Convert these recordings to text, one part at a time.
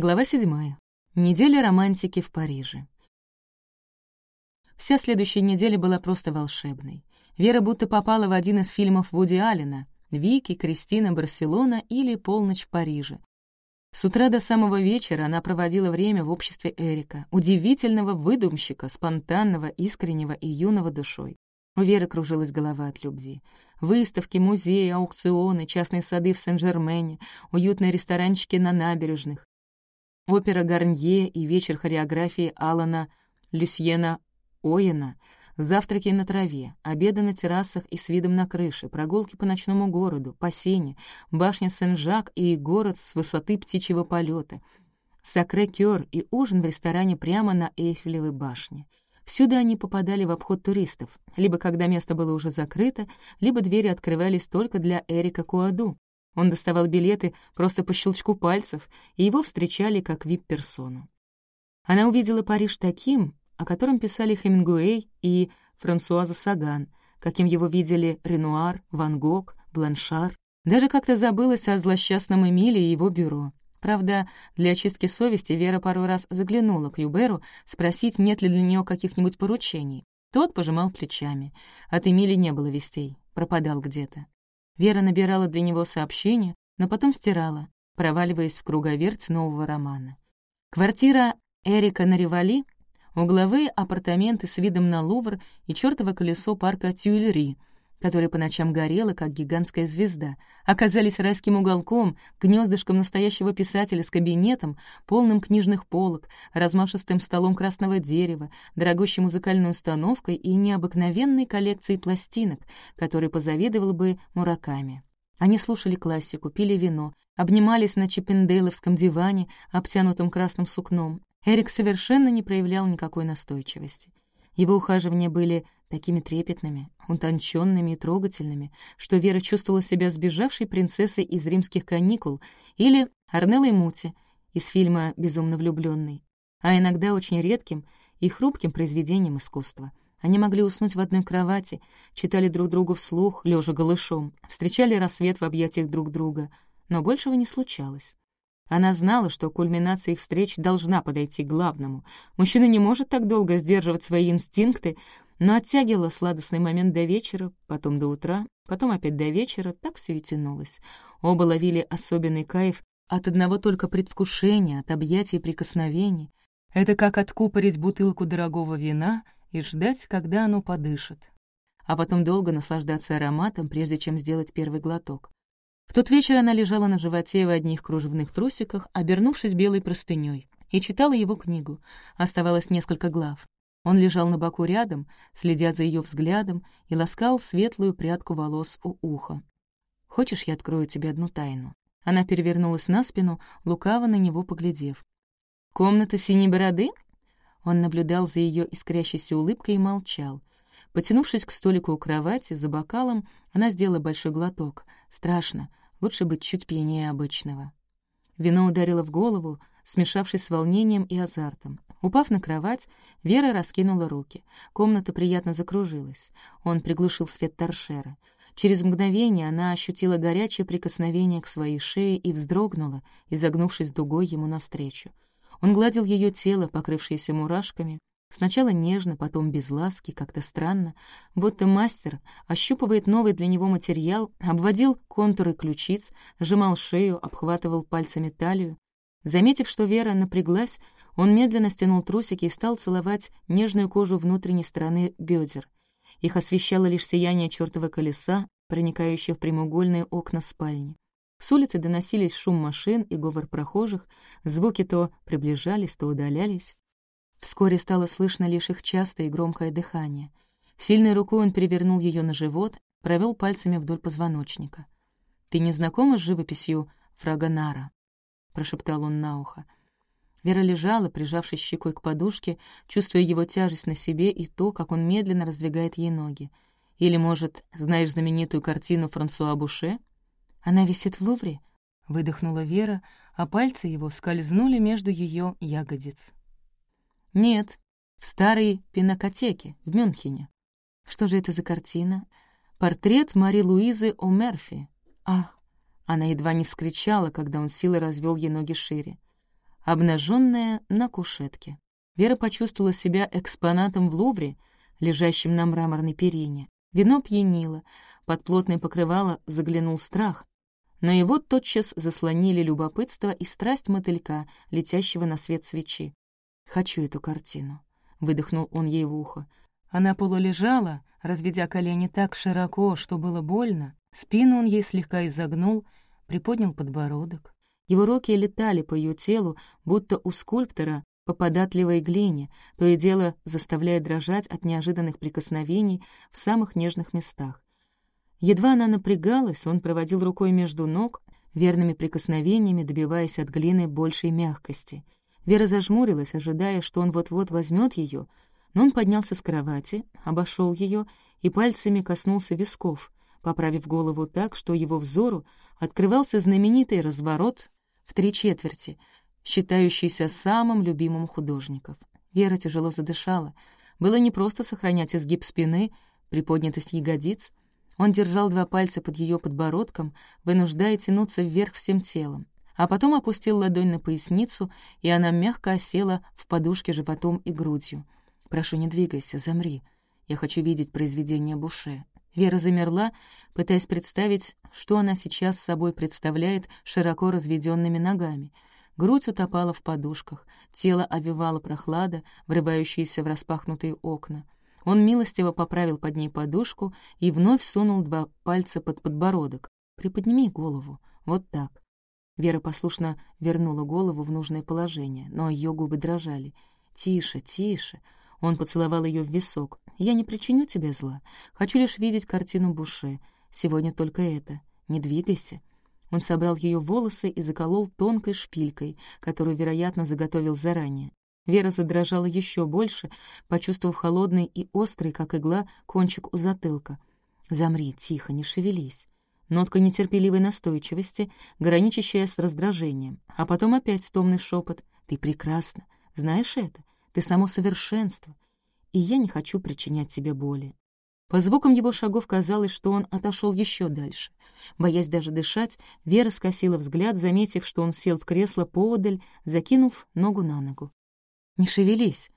Глава 7. Неделя романтики в Париже. Вся следующая неделя была просто волшебной. Вера будто попала в один из фильмов Вуди Аллена «Вики», «Кристина», «Барселона» или «Полночь в Париже». С утра до самого вечера она проводила время в обществе Эрика, удивительного выдумщика, спонтанного, искреннего и юного душой. У Веры кружилась голова от любви. Выставки, музеи, аукционы, частные сады в Сен-Жермене, уютные ресторанчики на набережных, опера Гарнье и вечер хореографии Алана Люсьена Оена, завтраки на траве, обеды на террасах и с видом на крыши, прогулки по ночному городу, по сене, башня Сен-Жак и город с высоты птичьего полета, Сакре-Кёр и ужин в ресторане прямо на Эйфелевой башне. Всюду они попадали в обход туристов, либо когда место было уже закрыто, либо двери открывались только для Эрика Куаду, он доставал билеты просто по щелчку пальцев, и его встречали как вип-персону. Она увидела Париж таким, о котором писали Хемингуэй и Франсуаза Саган, каким его видели Ренуар, Ван Гог, Бланшар. Даже как-то забылась о злосчастном Эмиле и его бюро. Правда, для очистки совести Вера пару раз заглянула к Юберу спросить, нет ли для нее каких-нибудь поручений. Тот пожимал плечами. От Эмили не было вестей, пропадал где-то. Вера набирала для него сообщения, но потом стирала, проваливаясь в круговерть нового романа. Квартира Эрика на Ривали, угловые апартаменты с видом на Лувр и чёртово колесо парка Тюильри, которое по ночам горело, как гигантская звезда, оказались райским уголком, гнездышком настоящего писателя с кабинетом, полным книжных полок, размашистым столом красного дерева, дорогущей музыкальной установкой и необыкновенной коллекцией пластинок, которой позавидовал бы Мураками. Они слушали классику, пили вино, обнимались на чиппендейловском диване, обтянутом красным сукном. Эрик совершенно не проявлял никакой настойчивости. Его ухаживания были такими трепетными, утонченными и трогательными, что Вера чувствовала себя сбежавшей принцессой из римских каникул или Арнеллой Мути из фильма «Безумно влюбленный», а иногда очень редким и хрупким произведением искусства. Они могли уснуть в одной кровати, читали друг другу вслух, лежа голышом, встречали рассвет в объятиях друг друга, но большего не случалось. Она знала, что кульминация их встреч должна подойти к главному. Мужчина не может так долго сдерживать свои инстинкты, но оттягивала сладостный момент до вечера, потом до утра, потом опять до вечера, так все и тянулось. Оба ловили особенный кайф от одного только предвкушения, от объятий и прикосновений. Это как откупорить бутылку дорогого вина и ждать, когда оно подышит. А потом долго наслаждаться ароматом, прежде чем сделать первый глоток. В тот вечер она лежала на животе в одних кружевных трусиках, обернувшись белой простыней, и читала его книгу. Оставалось несколько глав. Он лежал на боку рядом, следя за ее взглядом, и ласкал светлую прядку волос у уха. «Хочешь, я открою тебе одну тайну?» Она перевернулась на спину, лукаво на него поглядев. «Комната синей бороды?» Он наблюдал за ее искрящейся улыбкой и молчал. Потянувшись к столику у кровати, за бокалом, она сделала большой глоток. Страшно, лучше быть чуть пьянее обычного. Вино ударило в голову, смешавшись с волнением и азартом. Упав на кровать, Вера раскинула руки. Комната приятно закружилась. Он приглушил свет торшера. Через мгновение она ощутила горячее прикосновение к своей шее и вздрогнула, изогнувшись дугой ему навстречу. Он гладил ее тело, покрывшееся мурашками, сначала нежно, потом без ласки, как-то странно, будто мастер ощупывает новый для него материал, обводил контуры ключиц, сжимал шею, обхватывал пальцами талию. Заметив, что Вера напряглась, он медленно стянул трусики и стал целовать нежную кожу внутренней стороны бедер. Их освещало лишь сияние чертова колеса, проникающее в прямоугольные окна спальни. С улицы доносились шум машин и говор прохожих, звуки то приближались, то удалялись. Вскоре стало слышно лишь их частое и громкое дыхание. Сильной рукой он перевернул ее на живот, провел пальцами вдоль позвоночника. «Ты не знакома с живописью Фрагонара?» — прошептал он на ухо. Вера лежала, прижавшись щекой к подушке, чувствуя его тяжесть на себе и то, как он медленно раздвигает ей ноги. Или, может, знаешь знаменитую картину Франсуа Буше? Она висит в Лувре? Выдохнула Вера, а пальцы его скользнули между ее ягодиц. Нет, в старой пинокотеке в Мюнхене. Что же это за картина? Портрет Мари-Луизы О'Мерфи. Ах! Она едва не вскричала, когда он силой развел ей ноги шире. обнаженная на кушетке. Вера почувствовала себя экспонатом в Лувре, лежащем на мраморной перине. Вино пьянило, под плотное покрывало заглянул страх, но его тотчас заслонили любопытство и страсть мотылька, летящего на свет свечи. «Хочу эту картину», — выдохнул он ей в ухо. Она полулежала, разведя колени так широко, что было больно, спину он ей слегка изогнул, приподнял подбородок. Его руки летали по ее телу, будто у скульптора по податливой глине, то и дело заставляя дрожать от неожиданных прикосновений в самых нежных местах. Едва она напрягалась, он проводил рукой между ног, верными прикосновениями добиваясь от глины большей мягкости. Вера зажмурилась, ожидая, что он вот-вот возьмет ее, но он поднялся с кровати, обошел ее и пальцами коснулся висков, поправив голову так, что его взору открывался знаменитый разворот в три четверти, считающийся самым любимым художников. Вера тяжело задышала. Было непросто сохранять изгиб спины, приподнятость ягодиц. Он держал два пальца под ее подбородком, вынуждая тянуться вверх всем телом, а потом опустил ладонь на поясницу, и она мягко осела в подушке животом и грудью. «Прошу, не двигайся, замри. Я хочу видеть произведение Буше». Вера замерла, пытаясь представить, что она сейчас с собой представляет широко разведенными ногами. Грудь утопала в подушках, тело овивало прохлада, врывающаяся в распахнутые окна. Он милостиво поправил под ней подушку и вновь сунул два пальца под подбородок. «Приподними голову. Вот так». Вера послушно вернула голову в нужное положение, но ее губы дрожали. «Тише, тише». Он поцеловал ее в висок. «Я не причиню тебе зла. Хочу лишь видеть картину Буше. Сегодня только это. Не двигайся». Он собрал ее волосы и заколол тонкой шпилькой, которую, вероятно, заготовил заранее. Вера задрожала еще больше, почувствовав холодный и острый, как игла, кончик у затылка. «Замри, тихо, не шевелись». Нотка нетерпеливой настойчивости, граничащая с раздражением. А потом опять томный шепот. «Ты прекрасна. Знаешь это? Ты само совершенство. И я не хочу причинять тебе боли». По звукам его шагов казалось, что он отошел еще дальше. Боясь даже дышать, Вера скосила взгляд, заметив, что он сел в кресло поодаль, закинув ногу на ногу. «Не шевелись,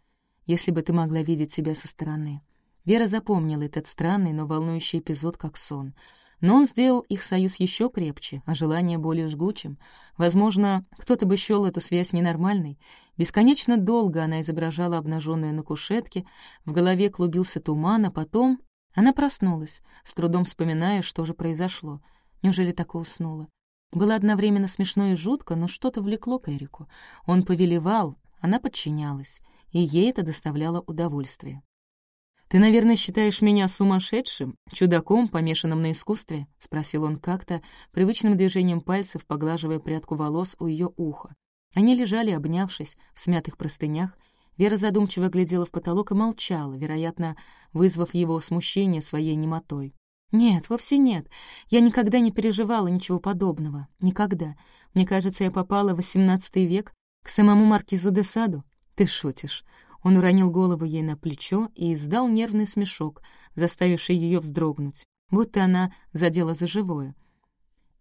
если бы ты могла видеть себя со стороны». Вера запомнила этот странный, но волнующий эпизод как сон. Но он сделал их союз еще крепче, а желание более жгучим. Возможно, кто-то бы счёл эту связь ненормальной. Бесконечно долго она изображала обнаженную на кушетке, в голове клубился туман, а потом она проснулась, с трудом вспоминая, что же произошло. Неужели так уснула? Было одновременно смешно и жутко, но что-то влекло к Эрику. Он повелевал, она подчинялась, и ей это доставляло удовольствие. «Ты, наверное, считаешь меня сумасшедшим, чудаком, помешанным на искусстве?» — спросил он как-то, привычным движением пальцев поглаживая прядку волос у ее уха. Они лежали, обнявшись, в смятых простынях. Вера задумчиво глядела в потолок и молчала, вероятно, вызвав его смущение своей немотой. «Нет, вовсе нет. Я никогда не переживала ничего подобного. Никогда. Мне кажется, я попала в XVIII век, «К самому маркизу де Саду? Ты шутишь». Он уронил голову ей на плечо и издал нервный смешок, заставивший ее вздрогнуть, будто она задела за живое.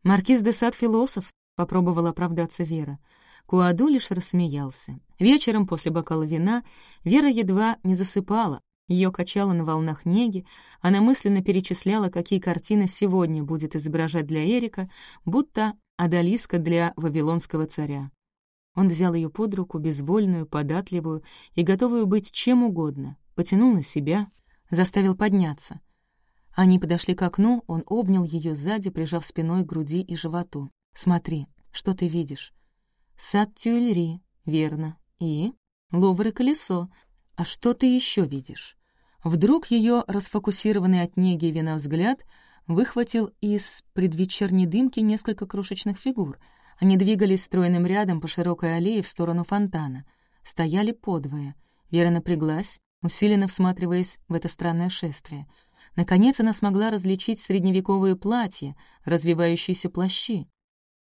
«Маркиз де Сад — философ», — попробовала оправдаться Вера. Куаду лишь рассмеялся. Вечером после бокала вина Вера едва не засыпала, ее качало на волнах неги, она мысленно перечисляла, какие картины сегодня будет изображать для Эрика, будто одолиска для вавилонского царя. Он взял ее под руку, безвольную, податливую и готовую быть чем угодно, потянул на себя, заставил подняться. Они подошли к окну, он обнял ее сзади, прижав спиной к груди и животу. «Смотри, что ты видишь?» «Сад Тюильри, верно. И?» «Лувр и колесо. А что ты еще видишь?» Вдруг ее расфокусированный от неги вина взгляд выхватил из предвечерней дымки несколько крошечных фигур — они двигались стройным рядом по широкой аллее в сторону фонтана. Стояли подвое. Вера напряглась, усиленно всматриваясь в это странное шествие. Наконец она смогла различить средневековые платья, развивающиеся плащи.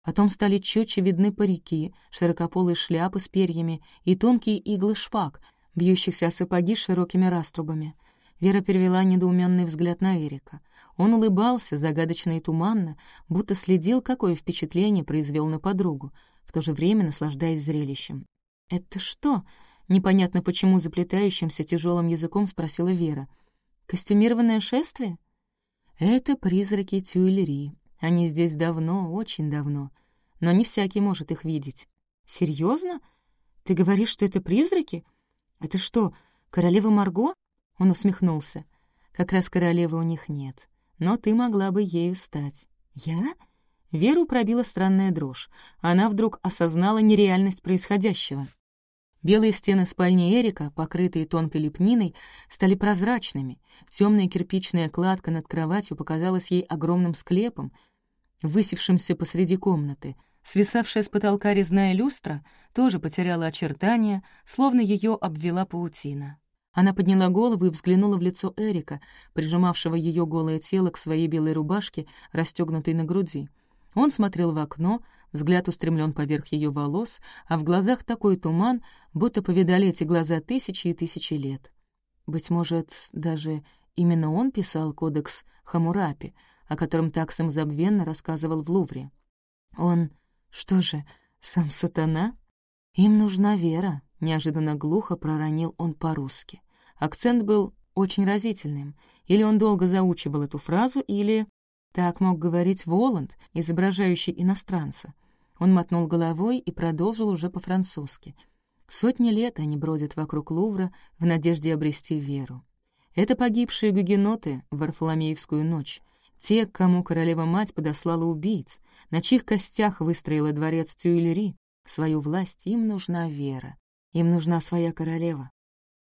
Потом стали четче видны парики, широкополые шляпы с перьями и тонкие иглы шпаг, бьющихся о сапоги с широкими раструбами. Вера перевела недоуменный взгляд на Эрика. Он улыбался загадочно и туманно, будто следил, какое впечатление произвел на подругу, в то же время наслаждаясь зрелищем. «Это что?» — непонятно почему заплетающимся тяжелым языком спросила Вера. «Костюмированное шествие?» «Это призраки Тюильри. Они здесь давно, очень давно. Но не всякий может их видеть». Серьезно? Ты говоришь, что это призраки? Это что, королева Марго?» Он усмехнулся. «Как раз королевы у них нет. Но ты могла бы ею стать». «Я?» Веру пробила странная дрожь. Она вдруг осознала нереальность происходящего. Белые стены спальни Эрика, покрытые тонкой лепниной, стали прозрачными. Темная кирпичная кладка над кроватью показалась ей огромным склепом, высевшимся посреди комнаты. Свисавшая с потолка резная люстра тоже потеряла очертания, словно ее обвела паутина. Она подняла голову и взглянула в лицо Эрика, прижимавшего ее голое тело к своей белой рубашке, расстегнутой на груди. Он смотрел в окно, взгляд устремлен поверх ее волос, а в глазах такой туман, будто повидали эти глаза тысячи и тысячи лет. Быть может, даже именно он писал кодекс Хамурапи, о котором так самозабвенно рассказывал в Лувре. Он, что же, сам сатана? Им нужна вера, неожиданно глухо проронил он по-русски. Акцент был очень разительным. Или он долго заучивал эту фразу, или так мог говорить Воланд, изображающий иностранца. Он мотнул головой и продолжил уже по-французски. Сотни лет они бродят вокруг Лувра в надежде обрести веру. Это погибшие гугеноты в Варфоломеевскую ночь, те, кому королева-мать подослала убийц, на чьих костях выстроила дворец Тюильри, свою власть, им нужна вера, им нужна своя королева.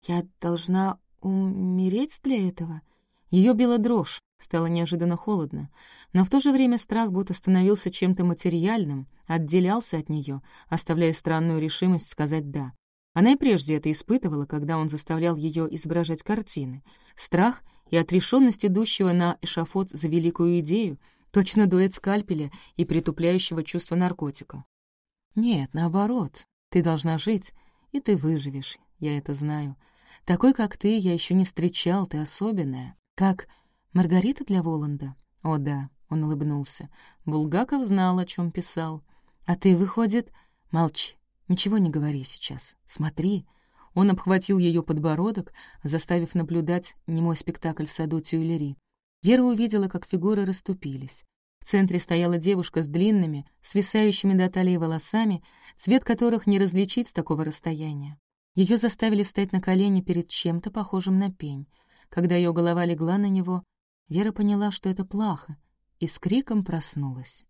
Я должна умереть для этого? Ее била дрожь, Стало неожиданно холодно, но в то же время страх будто становился чем-то материальным, отделялся от нее, оставляя странную решимость сказать «да». Она и прежде это испытывала, когда он заставлял ее изображать картины. Страх и отрешенность идущего на эшафот за великую идею, точно дуэт скальпеля и притупляющего чувство наркотика. «Нет, наоборот, ты должна жить, и ты выживешь, я это знаю. Такой, как ты, я еще не встречал, ты особенная. Как Маргарита для Воланда? О, да, он улыбнулся. Булгаков знал, о чем писал. А ты, выходит... Молчи, ничего не говори сейчас. Смотри. Он обхватил ее подбородок, заставив наблюдать немой спектакль в саду Тюильри. Вера увидела, как фигуры расступились. В центре стояла девушка с длинными, свисающими до талии волосами, цвет которых не различить с такого расстояния. Ее заставили встать на колени перед чем-то похожим на пень. Когда ее голова легла на него, Вера поняла, что это плохо, и с криком проснулась.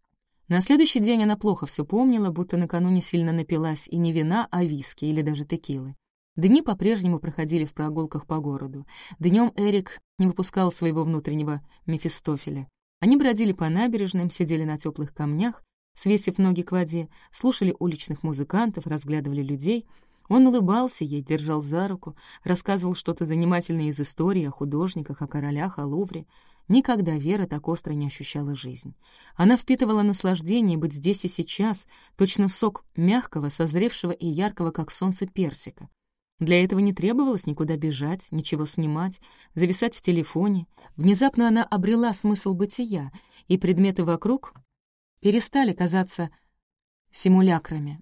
На следующий день она плохо все помнила, будто накануне сильно напилась и не вина, а виски или даже текилы. Дни по-прежнему проходили в прогулках по городу. Днем Эрик не выпускал своего внутреннего Мефистофеля. Они бродили по набережным, сидели на теплых камнях, свесив ноги к воде, слушали уличных музыкантов, разглядывали людей. Он улыбался ей, держал за руку, рассказывал что-то занимательное из истории о художниках, о королях, о Лувре. Никогда Вера так остро не ощущала жизнь. Она впитывала наслаждение быть здесь и сейчас, точно сок мягкого, созревшего и яркого, как солнце, персика. Для этого не требовалось никуда бежать, ничего снимать, зависать в телефоне. Внезапно она обрела смысл бытия, и предметы вокруг перестали казаться симулякрами,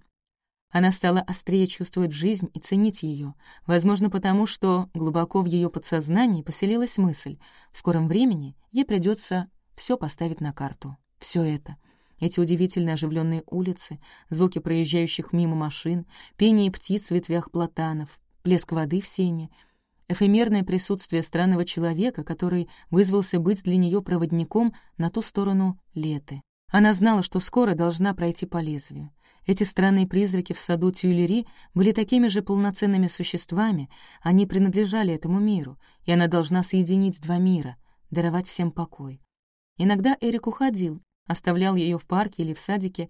она стала острее чувствовать жизнь и ценить ее, возможно, потому что глубоко в ее подсознании поселилась мысль, в скором времени ей придется все поставить на карту. Все это. Эти удивительно оживленные улицы, звуки проезжающих мимо машин, пение птиц в ветвях платанов, плеск воды в сене, эфемерное присутствие странного человека, который вызвался быть для нее проводником на ту сторону леты. Она знала, что скоро должна пройти по лезвию. Эти странные призраки в саду Тюильри были такими же полноценными существами, они принадлежали этому миру, и она должна соединить два мира, даровать всем покой. Иногда Эрик уходил, оставлял ее в парке или в садике,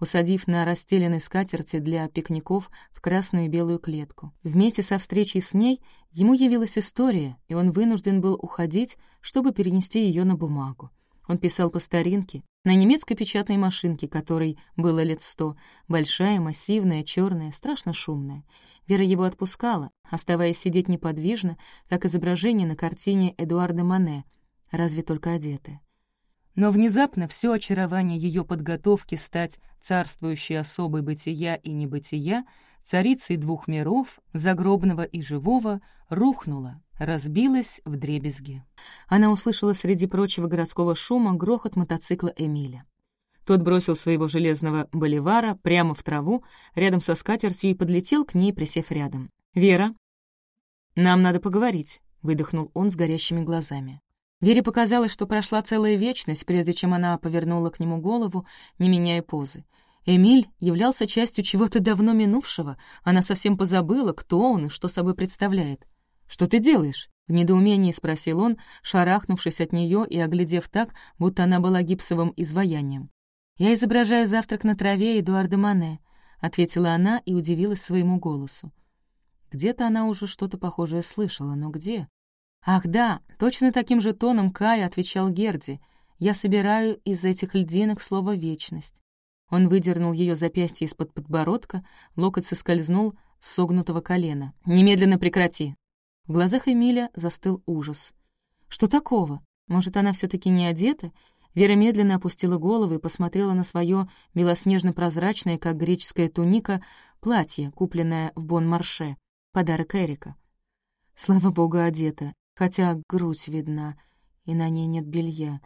усадив на расстеленной скатерти для пикников в красную и белую клетку. Вместе со встречей с ней ему явилась история, и он вынужден был уходить, чтобы перенести ее на бумагу. Он писал по старинке, на немецкой печатной машинке, которой было лет сто, большая, массивная, черная, страшно шумная. Вера его отпускала, оставаясь сидеть неподвижно, как изображение на картине Эдуарда Мане, разве только одетая. Но внезапно все очарование ее подготовки стать царствующей особой бытия и небытия царицей двух миров, загробного и живого, рухнула, разбилась в дребезги. Она услышала среди прочего городского шума грохот мотоцикла Эмиля. Тот бросил своего железного боливара прямо в траву, рядом со скатертью, и подлетел к ней, присев рядом. «Вера, нам надо поговорить», — выдохнул он с горящими глазами. Вере показалось, что прошла целая вечность, прежде чем она повернула к нему голову, не меняя позы. Эмиль являлся частью чего-то давно минувшего, она совсем позабыла, кто он и что собой представляет. «Что ты делаешь?» — в недоумении спросил он, шарахнувшись от нее и оглядев так, будто она была гипсовым изваянием. «Я изображаю завтрак на траве Эдуарда Мане», — ответила она и удивилась своему голосу. Где-то она уже что-то похожее слышала, но где? «Ах да, точно таким же тоном Кай отвечал Герди. Я собираю из этих льдинок слово «вечность». Он выдернул ее запястье из-под подбородка, локоть соскользнул с согнутого колена. «Немедленно прекрати!» В глазах Эмиля застыл ужас. «Что такого? Может, она все таки не одета?» Вера медленно опустила голову и посмотрела на свое белоснежно-прозрачное, как греческая туника, платье, купленное в Бон-Марше, подарок Эрика. Слава богу, одета, хотя грудь видна, и на ней нет белья.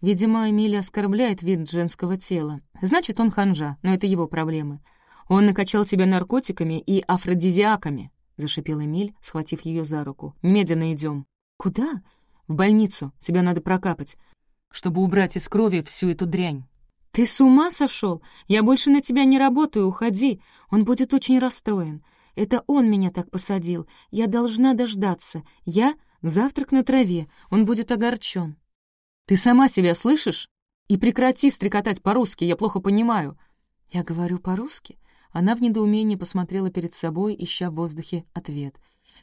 Видимо, Эмилия оскорбляет вид женского тела. Значит, он ханжа, но это его проблемы. Он накачал тебя наркотиками и афродизиаками, — зашипел Эмиль, схватив ее за руку. «Медленно идем. «Куда?» «В больницу. Тебя надо прокапать чтобы убрать из крови всю эту дрянь. «Ты с ума сошел? Я больше на тебя не работаю, уходи. Он будет очень расстроен. Это он меня так посадил. Я должна дождаться. Я — завтрак на траве. Он будет огорчен. Ты сама себя слышишь? И прекрати стрекотать по-русски, я плохо понимаю». «Я говорю по-русски?» Она в недоумении посмотрела перед собой, ища в воздухе ответ.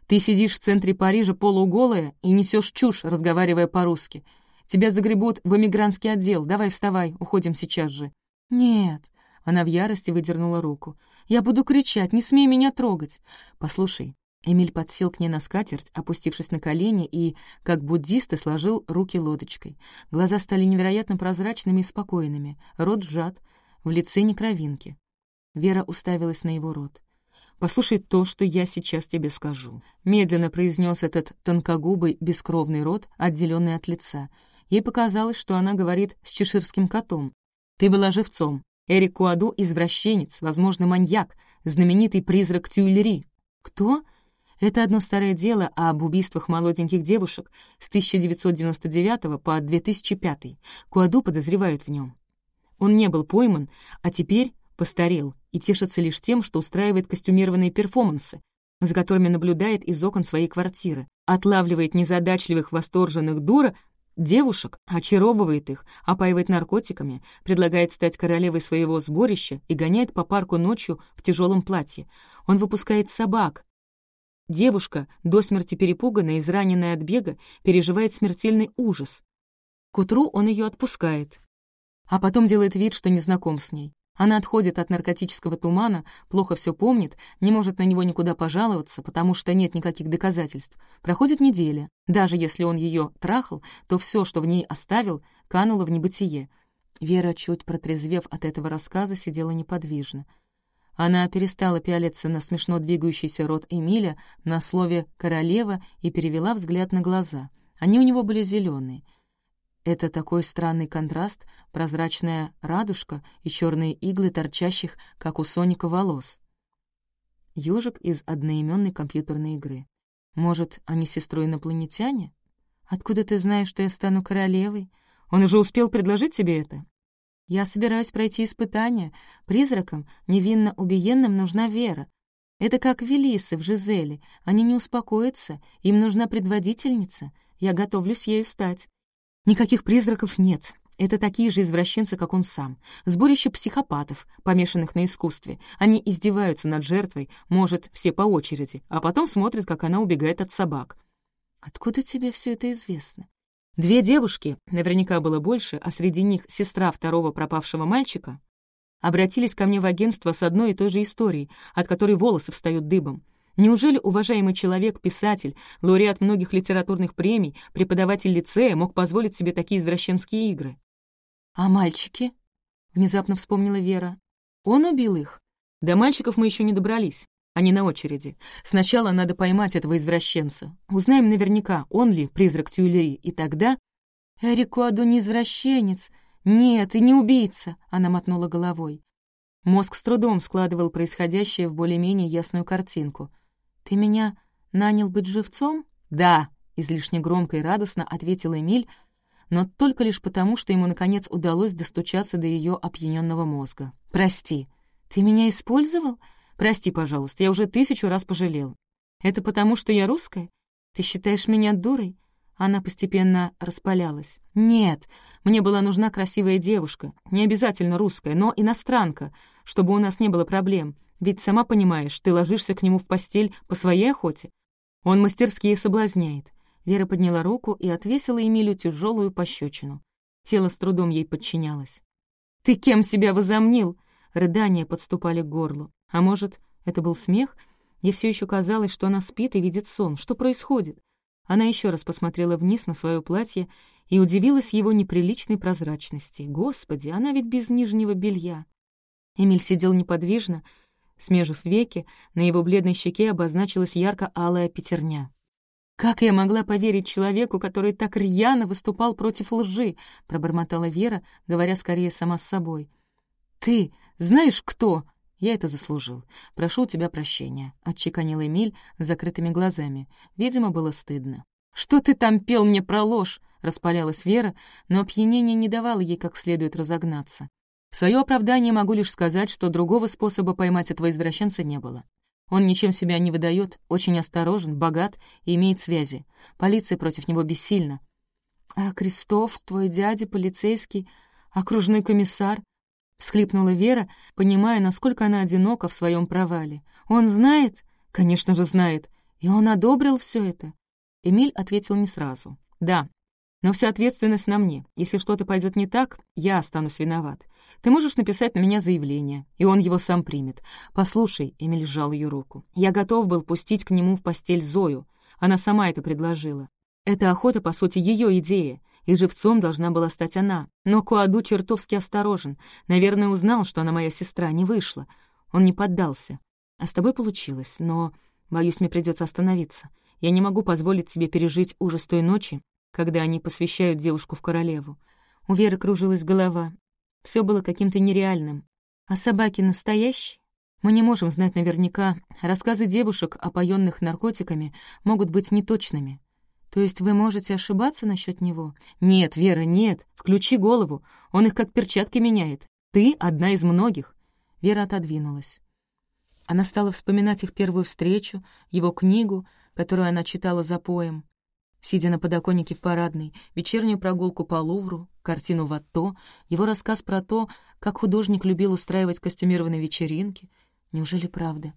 «Ты сидишь в центре Парижа полуголая и несешь чушь, разговаривая по-русски. Тебя загребут в эмигрантский отдел. Давай вставай, уходим сейчас же». «Нет». Она в ярости выдернула руку. «Я буду кричать, не смей меня трогать. Послушай». Эмиль подсел к ней на скатерть, опустившись на колени, и, как буддисты, сложил руки лодочкой. Глаза стали невероятно прозрачными и спокойными, рот сжат, в лице не кровинки. Вера уставилась на его рот. «Послушай то, что я сейчас тебе скажу», — медленно произнес этот тонкогубый, бескровный рот, отделенный от лица. Ей показалось, что она говорит с чеширским котом. «Ты была живцом. Эрик Куаду — извращенец, возможно, маньяк, знаменитый призрак Тюильри». «Кто?» Это одно старое дело об убийствах молоденьких девушек с 1999 по 2005. Куаду подозревают в нем. Он не был пойман, а теперь постарел и тешится лишь тем, что устраивает костюмированные перформансы, за которыми наблюдает из окон своей квартиры, отлавливает незадачливых восторженных дура Девушек очаровывает их, опаивает наркотиками, предлагает стать королевой своего сборища и гоняет по парку ночью в тяжелом платье. Он выпускает собак. Девушка, до смерти перепуганная, израненная от бега, переживает смертельный ужас. К утру он ее отпускает, а потом делает вид, что не знаком с ней. Она отходит от наркотического тумана, плохо все помнит, не может на него никуда пожаловаться, потому что нет никаких доказательств. Проходит неделя. Даже если он ее трахал, то все, что в ней оставил, кануло в небытие. Вера, чуть протрезвев от этого рассказа, сидела неподвижно. Она перестала пялиться на смешно двигающийся рот Эмиля на слове «королева» и перевела взгляд на глаза. Они у него были зеленые — это такой странный контраст, прозрачная радужка и черные иглы торчащих, как у Соника, волос. Ёжик из одноименной компьютерной игры. Может, они с сестрой инопланетяне? Откуда ты знаешь, что я стану королевой? Он уже успел предложить тебе это? Я собираюсь пройти испытание. Призракам, невинно убиенным, нужна вера. Это как Велисы в Жизели. Они не успокоятся, им нужна предводительница. Я готовлюсь ею стать. Никаких призраков нет. Это такие же извращенцы, как он сам. Сборище психопатов, помешанных на искусстве. Они издеваются над жертвой, может, все по очереди, а потом смотрят, как она убегает от собак. Откуда тебе все это известно? Две девушки, наверняка было больше, а среди них сестра второго пропавшего мальчика, обратились ко мне в агентство с одной и той же историей, от которой волосы встают дыбом. Неужели уважаемый человек, писатель, лауреат многих литературных премий, преподаватель лицея мог позволить себе такие извращенские игры? «А мальчики?» — внезапно вспомнила Вера. «Он убил их?» До мальчиков мы еще не добрались. Они на очереди. Сначала надо поймать этого извращенца. Узнаем наверняка, он ли призрак Тюильри, и тогда... «Эрик Уаду не извращенец. Нет, и не убийца», — она мотнула головой. Мозг с трудом складывал происходящее в более-менее ясную картинку. «Ты меня нанял быть живцом?» «Да», — излишне громко и радостно ответил Эмиль, но только лишь потому, что ему, наконец, удалось достучаться до ее опьяненного мозга. «Прости, ты меня использовал?» Прости, пожалуйста, я уже тысячу раз пожалел. Это потому, что я русская? Ты считаешь меня дурой?» Она постепенно распалялась. «Нет, мне была нужна красивая девушка, не обязательно русская, но иностранка, чтобы у нас не было проблем. Ведь, сама понимаешь, ты ложишься к нему в постель по своей охоте. Он мастерски соблазняет». Вера подняла руку и отвесила Эмилю тяжелую пощечину. Тело с трудом ей подчинялось. «Ты кем себя возомнил?» Рыдания подступали к горлу. А может, это был смех? Ей все еще казалось, что она спит и видит сон. Что происходит? Она еще раз посмотрела вниз на свое платье и удивилась его неприличной прозрачности. Господи, она ведь без нижнего белья. Эмиль сидел неподвижно, смежив веки, на его бледной щеке обозначилась ярко-алая пятерня. «Как я могла поверить человеку, который так рьяно выступал против лжи?» — пробормотала Вера, говоря скорее сама с собой. «Ты знаешь, кто?» «Я это заслужил. Прошу у тебя прощения», — отчеканил Эмиль с закрытыми глазами. Видимо, было стыдно. «Что ты там пел мне про ложь?» — распалялась Вера, но опьянение не давало ей как следует разогнаться. В свое оправдание могу лишь сказать, что другого способа поймать этого извращенца не было. Он ничем себя не выдает, очень осторожен, богат и имеет связи. Полиция против него бессильна. «А Крестов, твой дядя, полицейский, окружной комиссар, — всхлипнула Вера, понимая, насколько она одинока в своем провале. «Он знает?» «Конечно же знает. И он одобрил все это?» Эмиль ответил не сразу. «Да, но вся ответственность на мне. Если что-то пойдет не так, я останусь виноват. Ты можешь написать на меня заявление, и он его сам примет. Послушай, — Эмиль сжал ее руку, — я готов был пустить к нему в постель Зою. Она сама это предложила. Эта охота, по сути, ее идея и живцом должна была стать она. Но Куаду чертовски осторожен. Наверное, узнал, что она моя сестра, не вышла. Он не поддался. А с тобой получилось, но, боюсь, мне придется остановиться. Я не могу позволить себе пережить ужас той ночи, когда они посвящают девушку в королеву. У Веры кружилась голова. Все было каким-то нереальным. А собаки настоящие? Мы не можем знать наверняка. Рассказы девушек, опоенных наркотиками, могут быть неточными. То есть вы можете ошибаться насчет него? Нет, Вера, нет. Включи голову. Он их как перчатки меняет. Ты одна из многих. Вера отодвинулась. Она стала вспоминать их первую встречу, его книгу, которую она читала за поем, сидя на подоконнике в парадной, вечернюю прогулку по Лувру, картину Ватто, его рассказ про то, как художник любил устраивать костюмированные вечеринки. Неужели правда?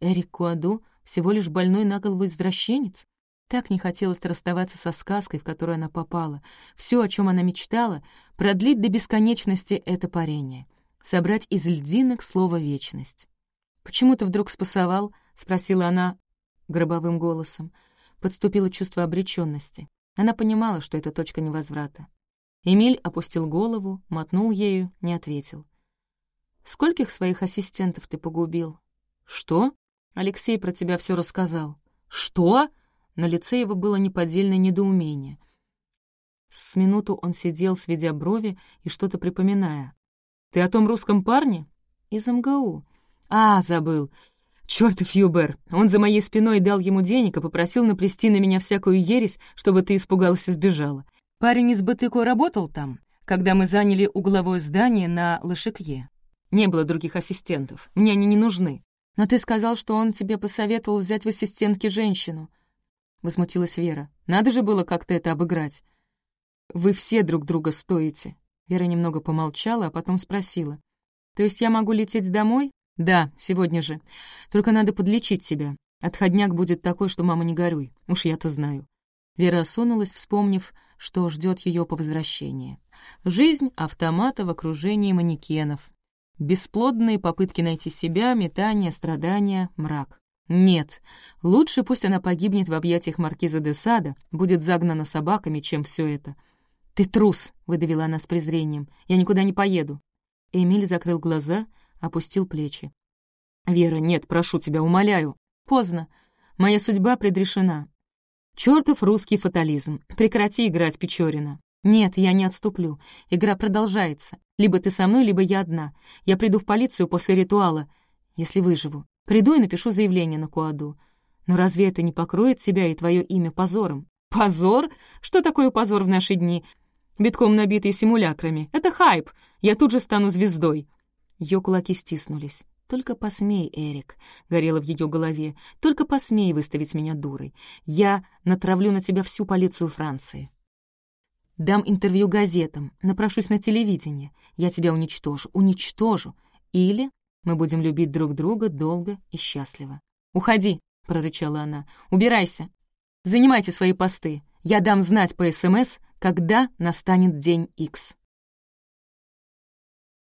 Эрик Куаду всего лишь больной на голову извращенец? Так не хотелось расставаться со сказкой, в которую она попала. Все, о чем она мечтала, продлить до бесконечности это парение. Собрать из льдинок слово «вечность». «Почему ты вдруг спасовал?» — спросила она гробовым голосом. Подступило чувство обреченности. Она понимала, что это точка невозврата. Эмиль опустил голову, мотнул ею, не ответил. «Скольких своих ассистентов ты погубил?» «Что?» «Алексей про тебя все рассказал». «Что?» На лице его было неподдельное недоумение. С минуту он сидел, сведя брови и что-то припоминая. «Ты о том русском парне?» «Из МГУ». «А, забыл. Чёртов Юбер! Он за моей спиной дал ему денег и попросил наплести на меня всякую ересь, чтобы ты испугалась и сбежала. Парень из Батыку работал там, когда мы заняли угловое здание на Лошекье. Не было других ассистентов, мне они не нужны. Но ты сказал, что он тебе посоветовал взять в ассистентки женщину. — возмутилась Вера. «Надо же было как-то это обыграть». «Вы все друг друга стоите». Вера немного помолчала, а потом спросила. «То есть я могу лететь домой?» «Да, сегодня же. Только надо подлечить себя. Отходняк будет такой, что мама не горюй. Уж я-то знаю». Вера осунулась, вспомнив, что ждет ее по возвращении. Жизнь автомата в окружении манекенов. Бесплодные попытки найти себя, метания, страдания, мрак. Нет, лучше пусть она погибнет в объятиях маркиза де Сада, будет загнана собаками, чем все это. «Ты трус!» — выдавила она с презрением. «Я никуда не поеду». Эмиль закрыл глаза, опустил плечи. «Вера, нет, прошу тебя, умоляю. Поздно. Моя судьба предрешена. Чёртов русский фатализм. Прекрати играть Печорина. Нет, я не отступлю. Игра продолжается. Либо ты со мной, либо я одна. Я приду в полицию после ритуала, если выживу. Приду и напишу заявление на Куаду. Но разве это не покроет себя и твое имя позором? Позор? Что такое позор в наши дни? Битком набитый симулякрами. Это хайп. Я тут же стану звездой. Ее кулаки стиснулись. «Только посмей, Эрик», — горело в ее голове, «только посмей выставить меня дурой. Я натравлю на тебя всю полицию Франции. Дам интервью газетам, напрошусь на телевидение. Я тебя уничтожу, уничтожу. Или мы будем любить друг друга долго и счастливо. «Уходи», — прорычала она, — «убирайся. Занимайте свои посты. Я дам знать по СМС, когда настанет день Икс».